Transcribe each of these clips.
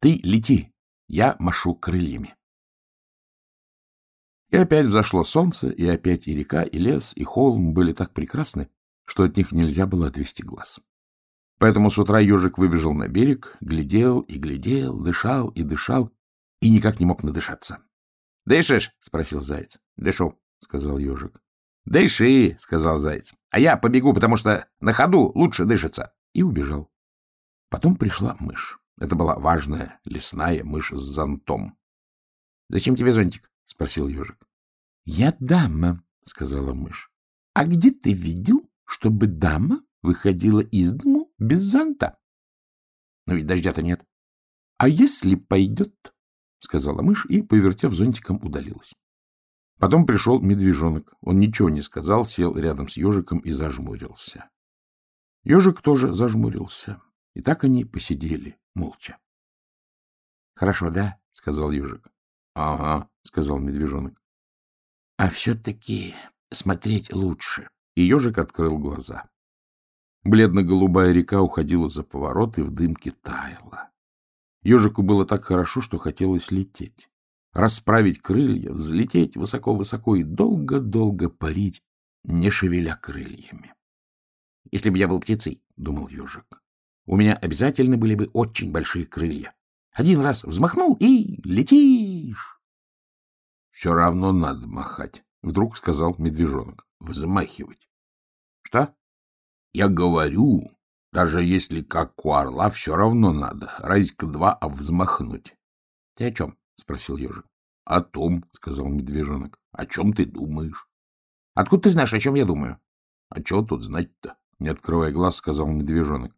Ты лети, я машу крыльями. И опять взошло солнце, и опять и река, и лес, и холм были так прекрасны, что от них нельзя было отвести глаз. Поэтому с утра ежик выбежал на берег, глядел и глядел, дышал и дышал, и никак не мог надышаться. — Дышишь? — спросил заяц. — Дышу, — сказал ежик. — Дыши, — сказал заяц. — А я побегу, потому что на ходу лучше дышится. И убежал. Потом пришла мышь. Это была важная лесная мышь с зонтом. — Зачем тебе зонтик? — спросил ежик. — Я дама, — сказала мышь. — А где ты видел, чтобы дама выходила из дому без зонта? — Но ведь дождя-то нет. — А если пойдет? — сказала мышь и, повертев зонтиком, удалилась. Потом пришел медвежонок. Он ничего не сказал, сел рядом с ежиком и зажмурился. Ежик тоже зажмурился. И так они посидели молча. — Хорошо, да? — сказал ежик. — Ага, — сказал медвежонок. — А все-таки смотреть лучше. И ежик открыл глаза. Бледно-голубая река уходила за поворот и в дымке таяла. Ежику было так хорошо, что хотелось лететь. Расправить крылья, взлететь высоко-высоко и долго-долго парить, не шевеля крыльями. — Если бы я был птицей, — думал ежик, — у меня обязательно были бы очень большие крылья. Один раз взмахнул и летишь. — Все равно надо махать, — вдруг сказал медвежонок. — Взмахивать. — Что? — Я говорю, даже если как у орла, все равно надо. Разика два, а взмахнуть. — Ты о чем? — спросил ежик. — О том, — сказал медвежонок. — О чем ты думаешь? — Откуда ты знаешь, о чем я думаю? — А чего тут знать-то? — не открывая глаз, сказал медвежонок. —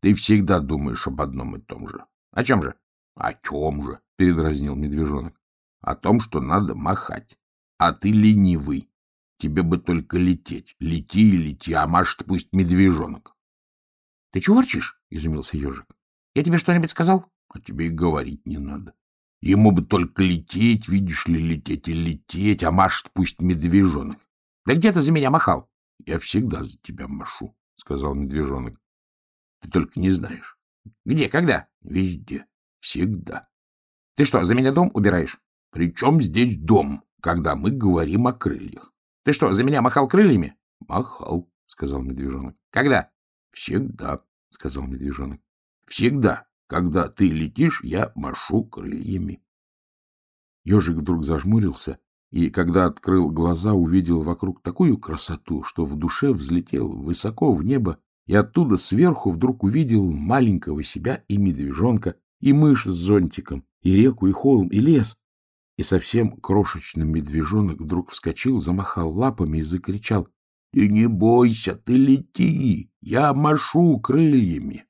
Ты всегда думаешь об одном и том же. — О чем же? — О чем же? — передразнил медвежонок. — О том, что надо махать. А ты ленивый. Тебе бы только лететь. Лети и лети, а машет пусть медвежонок. — Ты чего ворчишь? — изумился ежик. — Я тебе что-нибудь сказал? — А тебе и говорить не надо. Ему бы только лететь, видишь ли, лететь и лететь, а машет пусть медвежонок. — Да где ты за меня махал? — Я всегда за тебя машу, — сказал медвежонок. — только не знаешь. — Где, когда? — Везде. Всегда. — Ты что, за меня дом убираешь? — Причем здесь дом, когда мы говорим о крыльях? — Ты что, за меня махал крыльями? — Махал, — сказал медвежонок. — Когда? — Всегда, — сказал медвежонок. — Всегда, когда ты летишь, я машу крыльями. Ежик вдруг зажмурился и, когда открыл глаза, увидел вокруг такую красоту, что в душе взлетел высоко в небо и оттуда сверху вдруг увидел маленького себя и медвежонка, и мышь с зонтиком, и реку, и холм, и лес. И совсем крошечный медвежонок вдруг вскочил, замахал лапами и закричал. — Ты не бойся, ты лети, я машу крыльями.